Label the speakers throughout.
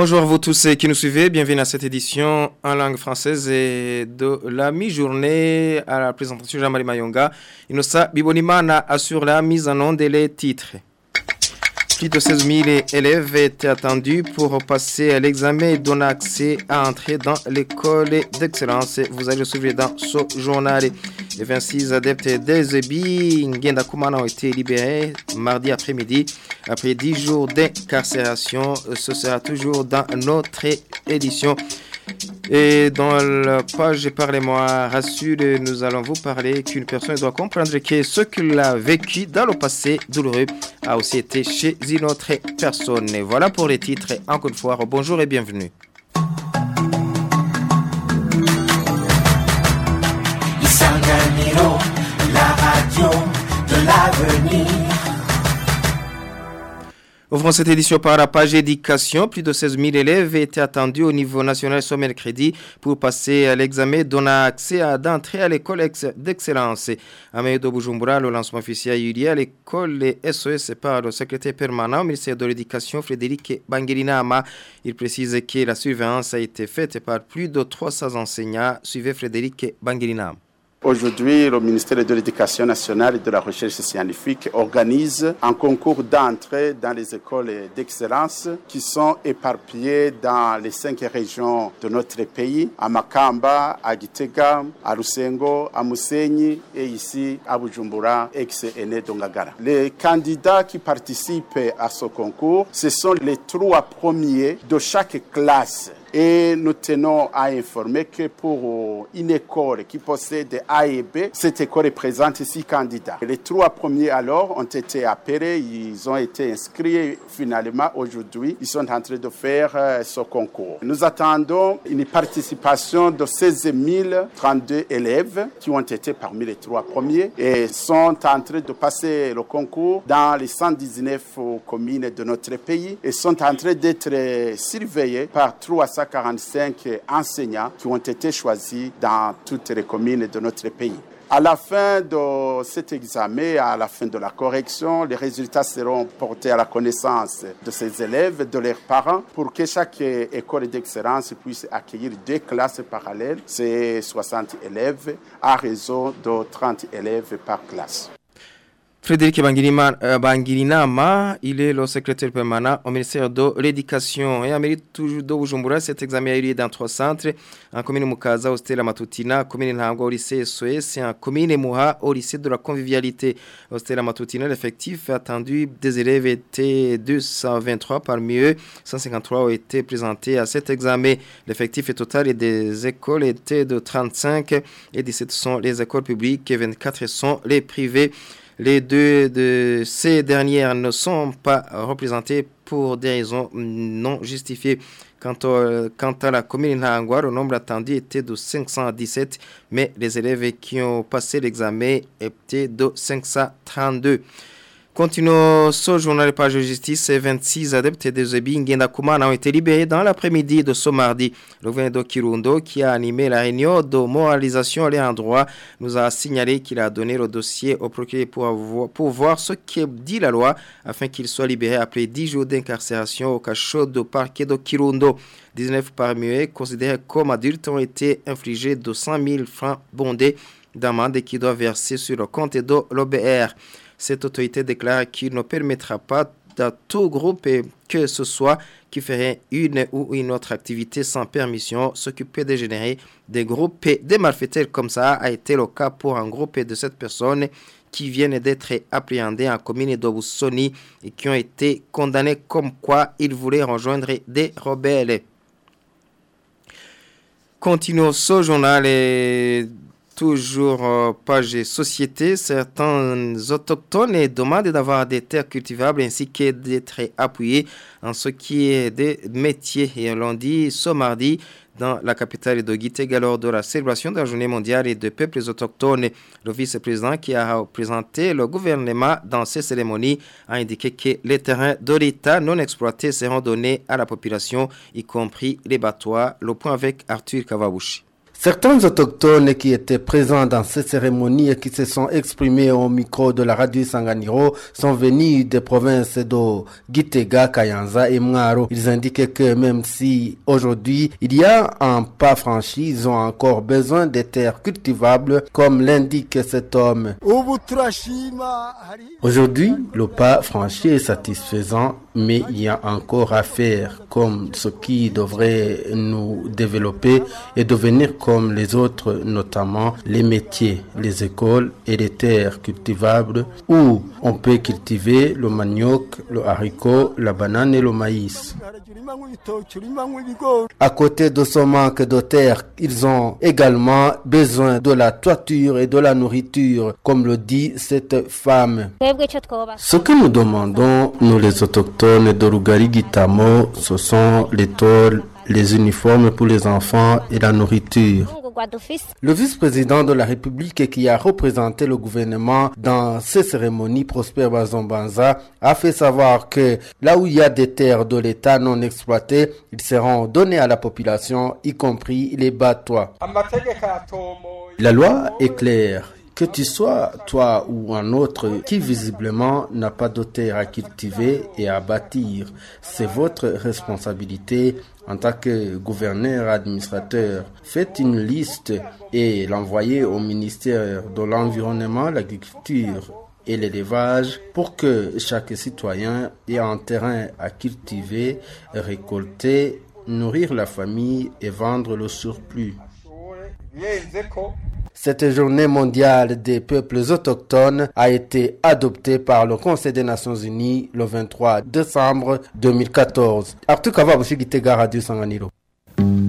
Speaker 1: Bonjour à vous tous qui nous suivez, bienvenue à cette édition en langue française et de la mi-journée à la présentation Jean-Marie Mayonga. Inosa Bibonimana assure la mise en onde des titres. Plus de 16 000 élèves étaient attendus pour passer l'examen et donner accès à entrer dans l'école d'excellence. Vous allez le suivre dans ce journal. Les 26 adeptes d'Ezebi Ngenda Kumana ont été libérés mardi après-midi après 10 jours d'incarcération. Ce sera toujours dans notre édition. Et dans la page Parlez-moi, rassure, nous allons vous parler qu'une personne doit comprendre que ce qu'il a vécu dans le passé douloureux a aussi été chez une autre personne. voilà pour les titres. Encore une fois, bonjour et bienvenue. Ouvrons cette édition par la page éducation. Plus de 16 000 élèves étaient attendus au niveau national ce mercredi pour passer à l'examen donnant accès à d'entrée à l'école d'excellence. À de Bujumbura, le lancement officiel a eu lieu à l'école SOS par le secrétaire permanent au ministère de l'Éducation, Frédéric Bangelinama. Il précise que la surveillance a été faite par plus de 300 enseignants. Suivez Frédéric Bangelinama.
Speaker 2: Aujourd'hui, le ministère de l'Éducation nationale et de la recherche scientifique organise un concours d'entrée dans les écoles d'excellence qui sont éparpillées dans les cinq régions de notre pays, à Makamba, à Gitega, à Rusengo, à Musenyi et ici à Bujumbura, ex-Ene Dongagara. Les candidats qui participent à ce concours, ce sont les trois premiers de chaque classe et nous tenons à informer que pour une école qui possède A et B, cette école présente six candidats. Les trois premiers alors ont été appelés, ils ont été inscrits finalement aujourd'hui. Ils sont en train de faire euh, ce concours. Nous attendons une participation de 16 032 élèves qui ont été parmi les trois premiers et sont en train de passer le concours dans les 119 communes de notre pays et sont en train d'être surveillés par 300 45 enseignants qui ont été choisis dans toutes les communes de notre pays. À la fin de cet examen, à la fin de la correction, les résultats seront portés à la connaissance de ces élèves, de leurs parents, pour que chaque école d'excellence puisse accueillir deux classes parallèles, c'est 60 élèves, à raison de 30 élèves par classe.
Speaker 1: Frédéric euh, Bangirinama, il est le secrétaire permanent au ministère de l'Éducation. Et à mérite toujours de Bujumbura, cet examen a eu lieu dans trois centres. En commune Mukaza, au Stella Matutina, commune Ntango, au lycée SOS, et en commune Muha, au lycée de la convivialité. Au Stella Matutina, l'effectif attendu des élèves était 223. Parmi eux, 153 ont été présentés à cet examen. L'effectif total des écoles était de 35 et 17 sont les écoles publiques et 24 sont les privées. Les deux de ces dernières ne sont pas représentées pour des raisons non justifiées. Quant, à la commune de le nombre attendu était de 517, mais les élèves qui ont passé l'examen étaient de 532. Continuons ce journal page de justice. 26 adeptes de Zebi Ngendakumana ont été libérés dans l'après-midi de ce mardi. Le gouvernement de Kirundo, qui a animé la réunion de moralisation à l'endroit, nous a signalé qu'il a donné le dossier au procureur pour, voir ce que dit la loi afin qu'il soit libéré après 10 jours d'incarcération au cachot du parquet de Kirundo. 19 parmi eux, considérés comme adultes, ont été infligés de 100 000 francs bondés d'amende qui doivent verser sur le compte de l'OBR. Cette autorité déclare qu'il ne permettra pas à tout groupe que ce soit qui ferait une ou une autre activité sans permission, ce qui peut dégénérer des groupes des malfaiteurs comme ça a été le cas pour un groupe de sept personnes qui viennent d'être appréhendés en commune d'Obusoni et qui ont été condamnés comme quoi ils voulaient rejoindre des rebelles. Continuons ce journal et Toujours euh, page société, certains autochtones demandent d'avoir des terres cultivables ainsi que d'être appuyés en ce qui est des métiers. Et l'on dit ce mardi dans la capitale de Gitega lors de la célébration de la journée mondiale des peuples autochtones. Le vice-président qui a représenté le gouvernement dans ces cérémonies a indiqué que les terrains de l'État non exploités seront donnés à la population, y compris les batois. Le point avec Arthur Kawabouchi.
Speaker 3: Certains autochtones qui étaient présents dans ces cérémonies et qui se sont exprimés au micro de la radio Sanganiro sont venus des provinces de Gitega, Kayanza et Mwaro. Ils indiquaient que même si aujourd'hui il y a un pas franchi, ils ont encore besoin des terres cultivables comme l'indique cet homme. Aujourd'hui, le pas franchi est satisfaisant, mais il y a encore à faire comme ce qui devrait nous développer et devenir comme les autres, notamment les métiers, les écoles et les terres cultivables où on peut cultiver le manioc, le haricot, la banane et le maïs. À côté de ce manque de terre, ils ont également besoin de la toiture et de la nourriture, comme le dit cette femme. Ce que nous demandons, nous les autochtones de Rugari Gitamo, ce sont les tôles, les uniformes pour les enfants et la nourriture. Le vice-président de la République qui a représenté le gouvernement dans ces cérémonies, Prosper Bazombanza, a fait savoir que là où il y a des terres de l'État non exploitées, ils seront donnés à la population, y compris les batois. La loi est claire. Que tu sois toi ou un autre qui visiblement n'a pas de à cultiver et à bâtir, c'est votre responsabilité en tant que gouverneur administrateur. Faites une liste et l'envoyez au ministère de l'Environnement, l'Agriculture et l'élevage pour que chaque citoyen ait un terrain à cultiver, récolter, nourrir la famille et vendre le surplus. Cette journée mondiale des peuples autochtones a été adoptée par le Conseil des Nations Unies le 23 décembre 2014. Arthur Kavabushigitega Radio Sanganiro.
Speaker 4: Vous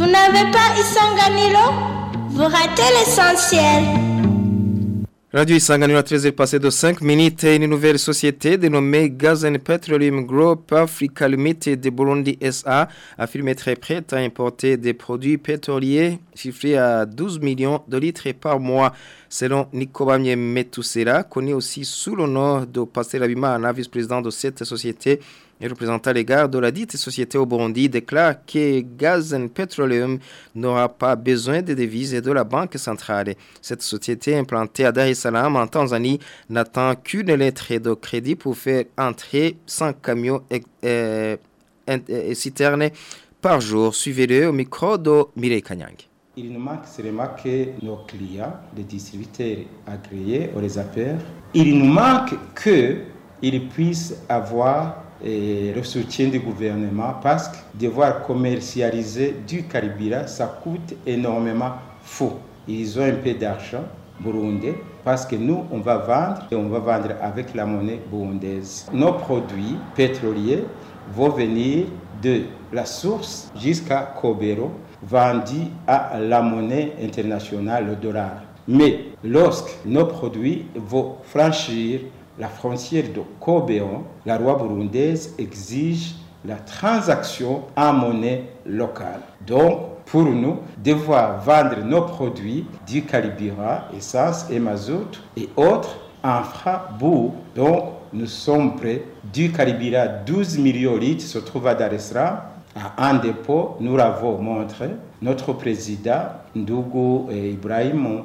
Speaker 4: n'avez pas Isanganiro Vous ratez l'essentiel.
Speaker 1: Radio Isanganiro 13h passé de 5 minutes une nouvelle société dénommée Gas and Petroleum Group Africa Limited de Burundi SA affirme être prête à importer des produits pétroliers chiffrés à 12 millions de litres par mois. Selon Nikobamye Metusera, connu aussi sous le nom de Pasteur Abimana, vice-président de cette société, et représentant l'égard de la dite société au Burundi déclare que Gaz and Petroleum n'aura pas besoin de devises de la Banque centrale. Cette société implantée à Dar es Salaam en Tanzanie n'attend qu'une lettre de crédit pour faire entrer 100 camions et, citernes par jour. Suivez-le au micro de Mireille Kanyang.
Speaker 5: Il nous manque seulement que nos clients, les distributeurs agréés ou les affaires, il nous manque qu'ils puissent avoir et le soutien du gouvernement parce que devoir commercialiser du carburant, ça coûte énormément fou. Ils ont un peu d'argent burundais parce que nous, on va vendre et on va vendre avec la monnaie burundaise. Nos produits pétroliers vont venir de la source jusqu'à Kobero, vendus à la monnaie internationale, le dollar. Mais lorsque nos produits vont franchir la frontière de Kobéon, la loi burundaise exige la transaction en monnaie locale. Donc, pour nous, devoir vendre nos produits du carburant, essence et mazout et autres infra-bourg. Donc, nous sommes prêts. Du carburant, 12 millions de litres se trouve à Dar es Salaam. À un dépôt, nous l'avons montré. Notre président, Ndugu Ibrahim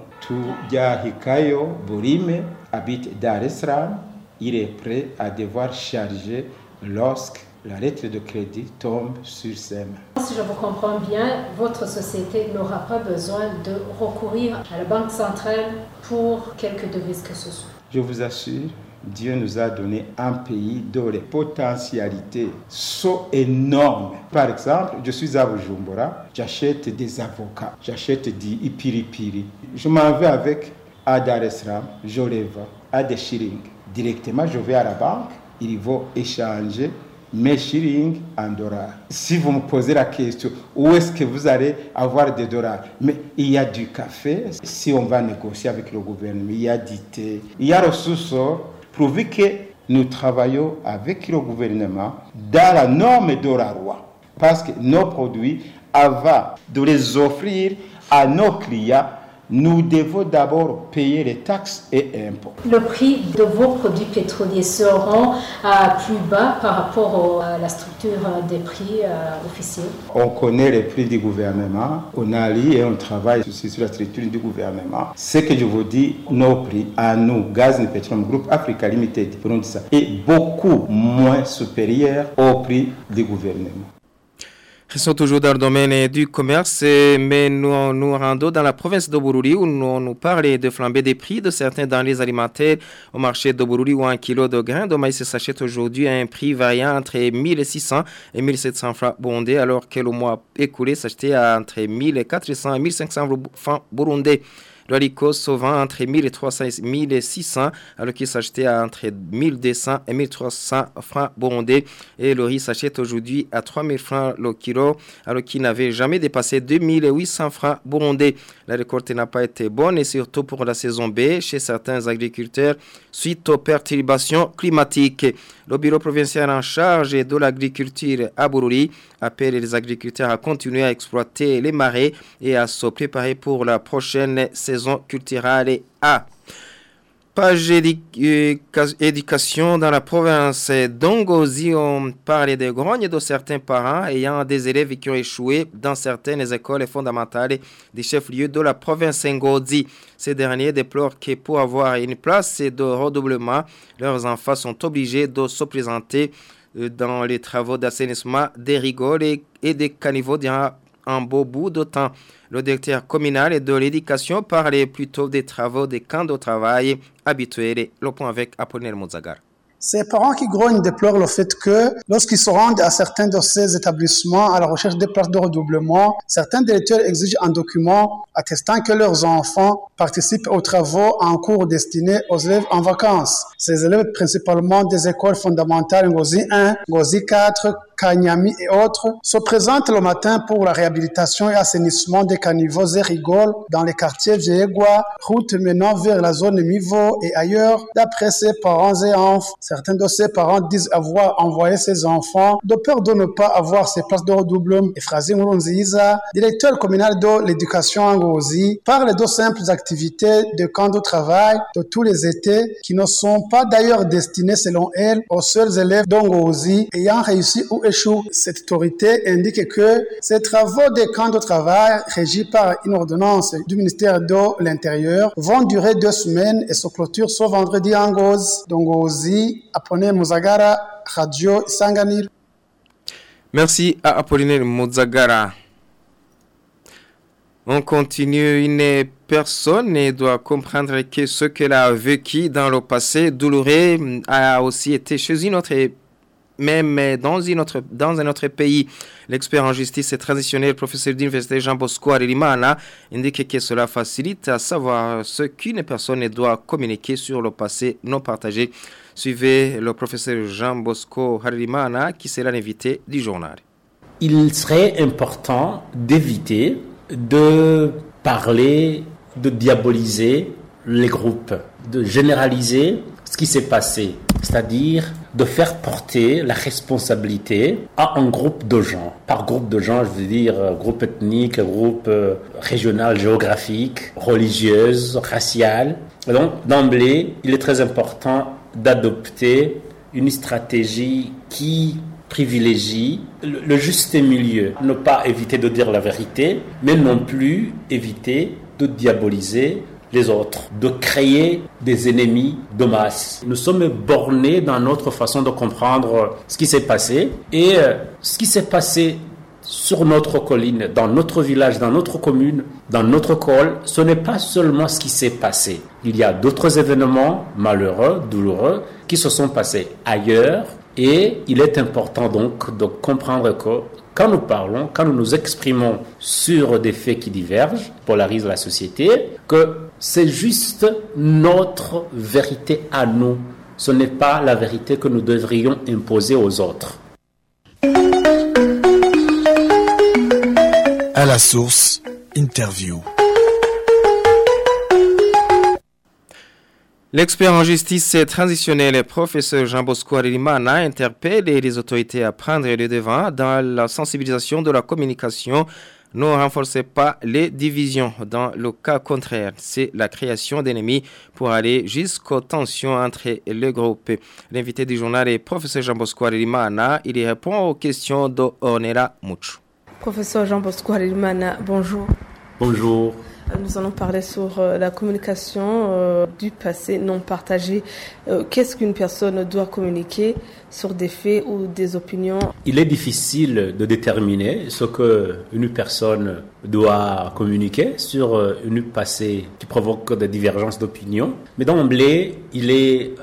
Speaker 5: Hikayo Burime, habite Dar es Salaam. Il est prêt à devoir charger lorsque la lettre de crédit tombe sur ses mains.
Speaker 6: Si je vous comprends bien, votre société n'aura pas besoin de recourir à la Banque centrale pour quelque devise que ce soit.
Speaker 5: Je vous assure, Dieu nous a donné un pays dont les potentialités sont énormes. Par exemple, je suis à Bujumbura, j'achète des avocats, j'achète des ipiripiri. Je m'en vais avec à Dar es Salaam, je vends à des shillings. Directement, je vais à la banque, ils vont échanger mes shillings en dollars. Si vous me posez la question, où est-ce que vous allez avoir des dollars? Mais il y a du café, si on va négocier avec le gouvernement, il y a du thé, il y a sous-sol, prouver que nous travaillons avec le gouvernement dans la norme loi. Parce que nos produits, avant de les offrir à nos clients, nous devons d'abord payer les taxes et impôts.
Speaker 6: Le prix de vos produits pétroliers seront à plus bas par rapport à la structure des prix officiels
Speaker 5: On connaît les prix du gouvernement, on allie et on travaille sur la structure du gouvernement. Ce que je vous dis, nos prix à nous, Gaz et Petroleum Group Africa Limited, est beaucoup moins supérieur au prix du gouvernement.
Speaker 1: Restons toujours dans le domaine du commerce, mais nous nous rendons dans la province de Bururi où nous, nous parlons de flamber des prix de certains denrées alimentaires au marché de Bururi où un kilo de grains de maïs s'achète aujourd'hui à un prix variant entre 1600 et 1700 francs burundais alors que le mois écoulé s'achetait entre 1400 et 1500 francs burundais. Se vend entre 1300 et 1600, alors qu'il s'achetait entre 1200 et 1300 francs burundais. Et le riz s'achète aujourd'hui à 3000 francs le kilo, alors qu'il n'avait jamais dépassé 2800 francs burundais. La récolte n'a pas été bonne et surtout pour la saison B chez certains agriculteurs suite aux perturbations climatiques. Le bureau provincial en charge de l'agriculture à Bururi appelle les agriculteurs à continuer à exploiter les marais et à se préparer pour la prochaine saison culturelle A. Page éducation dans la province d'Ongozi, on parle des grognes de certains parents ayant des élèves qui ont échoué dans certaines écoles fondamentales des chefs-lieux de la province d'Ongozi. Ces derniers déplorent que pour avoir une place de redoublement, leurs enfants sont obligés de se présenter dans les travaux d'assainissement des rigoles et des caniveaux un beau bout de temps. Le directeur communal et de l'éducation parlait plutôt des travaux des camps de travail habituels. Le point avec Apollinaire Mozagar.
Speaker 2: Ces parents qui grognent déplorent le fait que lorsqu'ils se rendent à certains de ces établissements à la recherche des places de redoublement, certains directeurs exigent un document attestant que leurs enfants participent aux travaux en cours destinés aux élèves en vacances. Ces élèves, principalement des écoles fondamentales Ngozi 1, Ngozi 4, Kanyami et autres, se présentent le matin pour la réhabilitation et assainissement des caniveaux et rigoles dans les quartiers Viegua, route menant vers la zone Mivo et ailleurs, d'après ses parents et enfants. Certains de ces parents disent avoir envoyé ses enfants de peur de ne pas avoir ses places de redoublement. Et Frazi Mouronziza, directeur communal de l'éducation en Ngozi, parle de simples activités de camp de travail de tous les étés qui ne sont pas d'ailleurs destinées selon elle aux seuls élèves d'Ongozi ayant réussi ou Cette autorité indique que ces travaux de camp de travail régis par une ordonnance du ministère de l'Intérieur vont durer deux semaines et se clôturent ce vendredi en Ngozi. D'Ongozi, Apollinaire Muzagara, Radio Sanganir.
Speaker 1: Merci à Apollinaire Muzagara. On continue. Une personne doit comprendre que ce qu'elle a vécu dans le passé douloureux a aussi été chez une autre même dans, une autre, dans un autre pays. L'expert en justice et traditionnel, professeur d'université Jean Bosco Arimana, indique que cela facilite à savoir ce qu'une personne doit communiquer sur le passé non partagé. Suivez le professeur Jean Bosco Harimana qui sera l'invité du journal.
Speaker 7: Il serait important d'éviter de parler, de diaboliser les groupes, de généraliser ce qui s'est passé, c'est-à-dire de faire porter la responsabilité à un groupe de gens. Par groupe de gens, je veux dire groupe ethnique, groupe régional, géographique, religieuse, racial. Donc, d'emblée, il est très important d'adopter une stratégie qui privilégie le juste milieu. Ne pas éviter de dire la vérité, mais non plus éviter de diaboliser les autres, de créer des ennemis de masse. Nous sommes bornés dans notre façon de comprendre ce qui s'est passé et ce qui s'est passé sur notre colline, dans notre village, dans notre commune, dans notre col, ce n'est pas seulement ce qui s'est passé. Il y a d'autres événements malheureux, douloureux, qui se sont passés ailleurs et il est important donc de comprendre que quand nous parlons, quand nous nous exprimons sur des faits qui divergent, polarisent la société, que c'est juste notre vérité à nous. Ce n'est pas la vérité que nous devrions imposer aux autres.
Speaker 8: À la source, interview.
Speaker 1: L'expert en justice transitionnelle, professeur Jean Bosco Arimana, interpelle les autorités à prendre le devant dans la sensibilisation de la communication ne renforcez pas les divisions. Dans le cas contraire, c'est la création d'ennemis pour aller jusqu'aux tensions entre les groupes. L'invité du journal est professeur Jean Bosco Arimana. Il répond aux questions de Ornera Mucho.
Speaker 9: Professeur Jean Bosco Arimana, bonjour.
Speaker 7: Bonjour.
Speaker 9: Nous allons parler sur euh, la communication euh, du passé non partagé. Euh, qu'est-ce qu'une personne doit communiquer sur des faits ou des opinions?
Speaker 7: Il est difficile de déterminer ce que une personne doit communiquer sur une passé qui provoque des divergences d'opinion. Mais d'emblée, il est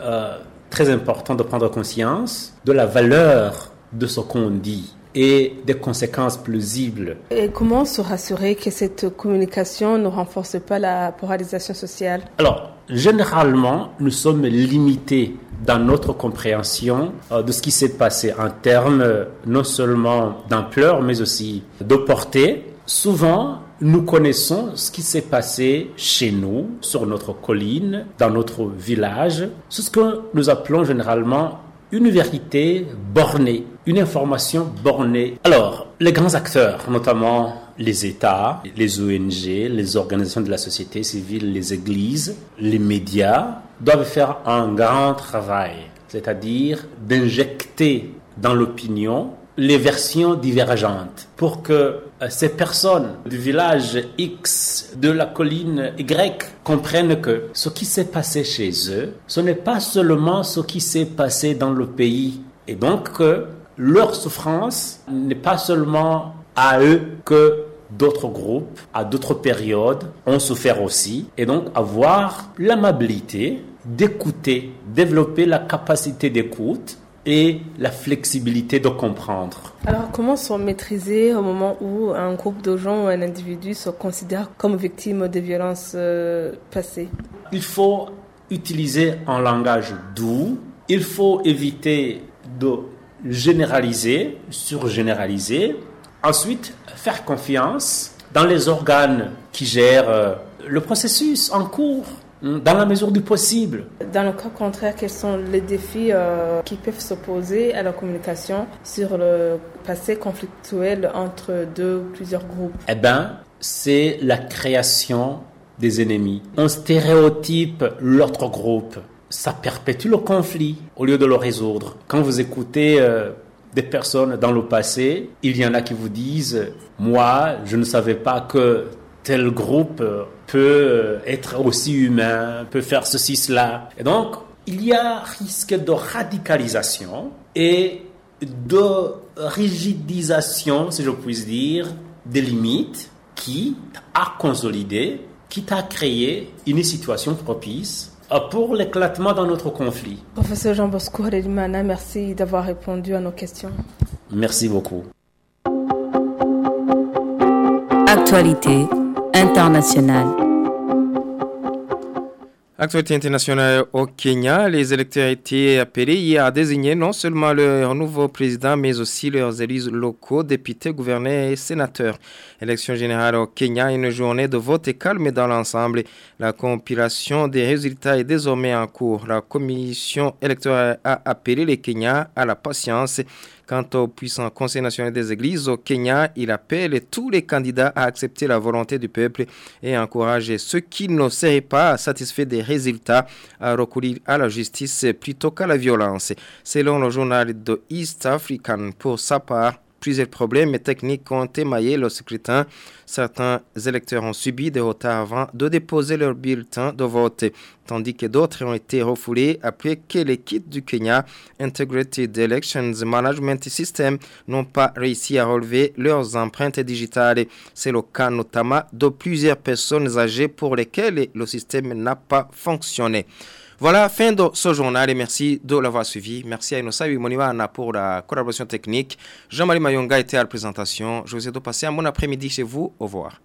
Speaker 7: très important de prendre conscience de la valeur de ce qu'on dit et des conséquences plausibles.
Speaker 9: Et comment se rassurer que cette communication ne renforce pas la polarisation sociale?
Speaker 7: Alors, généralement, nous sommes limités dans notre compréhension euh, de ce qui s'est passé en termes non seulement d'ampleur, mais aussi de portée. Souvent, nous connaissons ce qui s'est passé chez nous, sur notre colline, dans notre village, ce que nous appelons généralement une vérité bornée, une information bornée. Alors, les grands acteurs, notamment les États, les ONG, les organisations de la société civile, les églises, les médias, doivent faire un grand travail, c'est-à-dire d'injecter dans l'opinion les versions divergentes pour que euh, ces personnes du village X, de la colline Y, comprennent que ce qui s'est passé chez eux, ce n'est pas seulement ce qui s'est passé dans le pays. Et donc que leur souffrance n'est pas seulement à eux que d'autres groupes, à d'autres périodes, ont souffert aussi. Et donc avoir l'amabilité d'écouter, développer la capacité d'écoute et la flexibilité de comprendre.
Speaker 9: Alors, comment sont maîtrisés au moment où un groupe de gens ou un individu se considère comme victime de violences euh, passées?
Speaker 7: Il faut utiliser un langage doux. Il faut éviter de généraliser, surgénéraliser. Ensuite, faire confiance dans les organes qui gèrent euh, le processus en cours dans la mesure du possible.
Speaker 9: Dans le cas contraire, quels sont les défis euh, qui peuvent s'opposer à la communication sur le passé conflictuel entre deux ou plusieurs groupes?
Speaker 7: Eh bien, c'est la création des ennemis. On stéréotype l'autre groupe. Ça perpétue le conflit au lieu de le résoudre. Quand vous écoutez euh, des personnes dans le passé, il y en a qui vous disent, moi, je ne savais pas que tel groupe euh, peut être aussi humain, peut faire ceci, cela. Et donc, il y a risque de radicalisation et de rigidisation, si je puis dire, des limites qui a consolidé, qui a créé une situation propice pour l'éclatement dans notre conflit.
Speaker 9: Professeur Jean Bosco Redimana, merci d'avoir répondu à nos questions.
Speaker 7: Merci beaucoup.
Speaker 10: Actualité internationale.
Speaker 1: Actualité internationale au Kenya, les électeurs étaient appelés hier à désigner non seulement leur nouveau président, mais aussi leurs élus locaux, députés, gouverneurs et sénateurs. Élection générale au Kenya, une journée de vote est calme dans l'ensemble. La compilation des résultats est désormais en cours. La commission électorale a appelé les Kenyans à la patience Quant au puissant Conseil national des églises au Kenya, il appelle tous les candidats à accepter la volonté du peuple et encourager ceux qui ne seraient pas satisfaits des résultats à recourir à la justice plutôt qu'à la violence. Selon le journal de East African, pour sa part, Plusieurs problèmes techniques ont émaillé le scrutin. Certains électeurs ont subi des retards avant de déposer leur bulletin de vote, tandis que d'autres ont été refoulés après que l'équipe du Kenya Integrated Elections Management System n'ont pas réussi à relever leurs empreintes digitales. C'est le cas notamment de plusieurs personnes âgées pour lesquelles le système n'a pas fonctionné. Voilà, fin de ce journal et merci de l'avoir suivi. Merci à Inosa Moniwana pour la collaboration technique. Jean-Marie Mayonga était à la présentation. Je vous ai de passer un bon après-midi chez vous. Au revoir.